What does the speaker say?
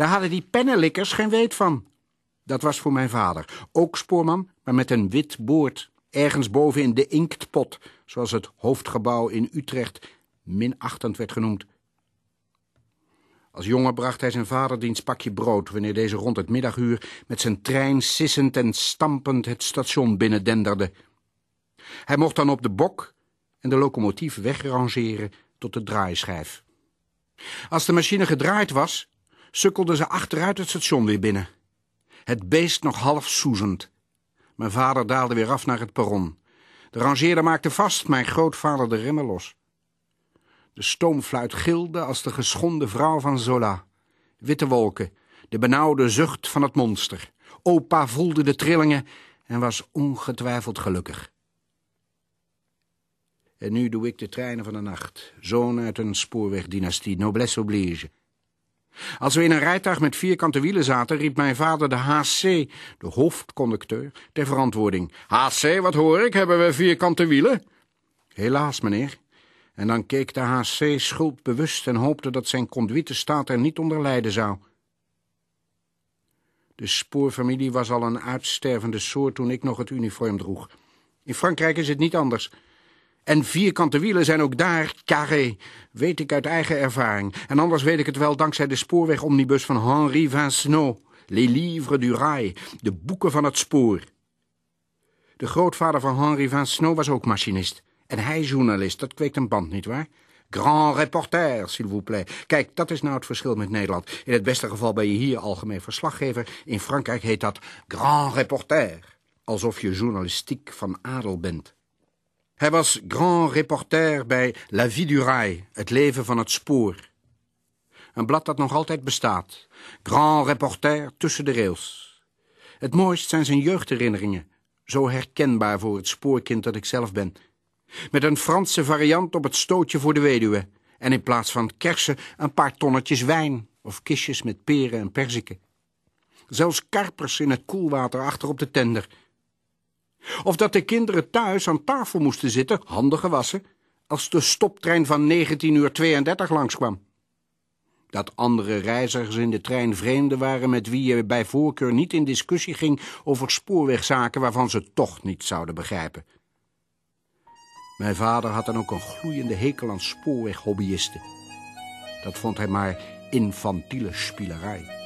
Daar hadden die pennenlikkers geen weet van. Dat was voor mijn vader, ook spoorman, maar met een wit boord. Ergens boven in de inktpot, zoals het hoofdgebouw in Utrecht minachtend werd genoemd. Als jongen bracht hij zijn vader diens pakje brood... wanneer deze rond het middaguur met zijn trein sissend en stampend het station binnendenderde. Hij mocht dan op de bok en de locomotief wegrangeren tot de draaischijf. Als de machine gedraaid was, sukkelden ze achteruit het station weer binnen. Het beest nog half soezend. Mijn vader daalde weer af naar het perron. De rangeerder maakte vast, mijn grootvader de remmen los. De stoomfluit gilde als de geschonden vrouw van Zola. Witte wolken, de benauwde zucht van het monster. Opa voelde de trillingen en was ongetwijfeld gelukkig. En nu doe ik de treinen van de nacht, zoon uit een spoorwegdynastie, noblesse oblige. Als we in een rijtuig met vierkante wielen zaten, riep mijn vader de HC, de hoofdconducteur, ter verantwoording. HC, wat hoor ik, hebben we vierkante wielen? Helaas, meneer. En dan keek de HC schuldbewust en hoopte dat zijn conduitenstaat er niet onder lijden zou. De spoorfamilie was al een uitstervende soort toen ik nog het uniform droeg. In Frankrijk is het niet anders. En vierkante wielen zijn ook daar carré, weet ik uit eigen ervaring. En anders weet ik het wel dankzij de spoorwegomnibus van Henri Vincenot, Les Livres du Rail, de boeken van het spoor. De grootvader van Henri Vincenot was ook machinist. En hij journalist, dat kweekt een band, nietwaar? Grand reporter, s'il vous plaît. Kijk, dat is nou het verschil met Nederland. In het beste geval ben je hier algemeen verslaggever. In Frankrijk heet dat grand reporter. Alsof je journalistiek van adel bent. Hij was grand reporter bij La Vie du Rail, het leven van het spoor. Een blad dat nog altijd bestaat. Grand reporter tussen de rails. Het mooist zijn zijn jeugdherinneringen. Zo herkenbaar voor het spoorkind dat ik zelf ben. Met een Franse variant op het stootje voor de weduwe. En in plaats van kersen een paar tonnetjes wijn. Of kistjes met peren en perziken. Zelfs karpers in het koelwater achter op de tender. Of dat de kinderen thuis aan tafel moesten zitten, handen gewassen, als de stoptrein van 19 uur 32 langskwam. Dat andere reizigers in de trein vreemden waren met wie je bij voorkeur niet in discussie ging over spoorwegzaken waarvan ze toch niet zouden begrijpen. Mijn vader had dan ook een gloeiende hekel aan spoorweghobbyisten. Dat vond hij maar infantiele spielerij.